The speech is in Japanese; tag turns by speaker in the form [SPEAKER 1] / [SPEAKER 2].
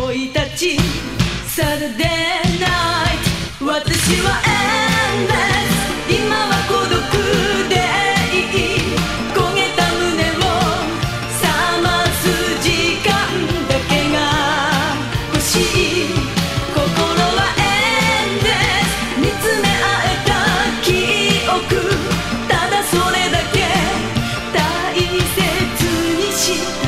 [SPEAKER 1] 恋たちサルデーナイト。私はエンデス。今は孤独でいい。焦げた胸を冷ます時間だけが。欲しい心はエンデス。見つめ合えた記憶。ただそれだけ。大切にして